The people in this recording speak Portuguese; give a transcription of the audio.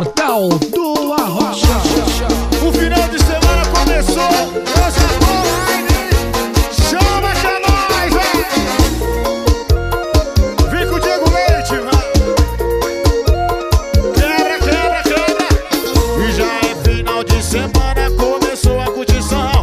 Portal do Arrocha. O final de semana começou. Nossa online. Chama que é nóis. Vem com o Diego Leite, mano. Quebra, quebra, quebra. E já é final de semana. Começou a curtição.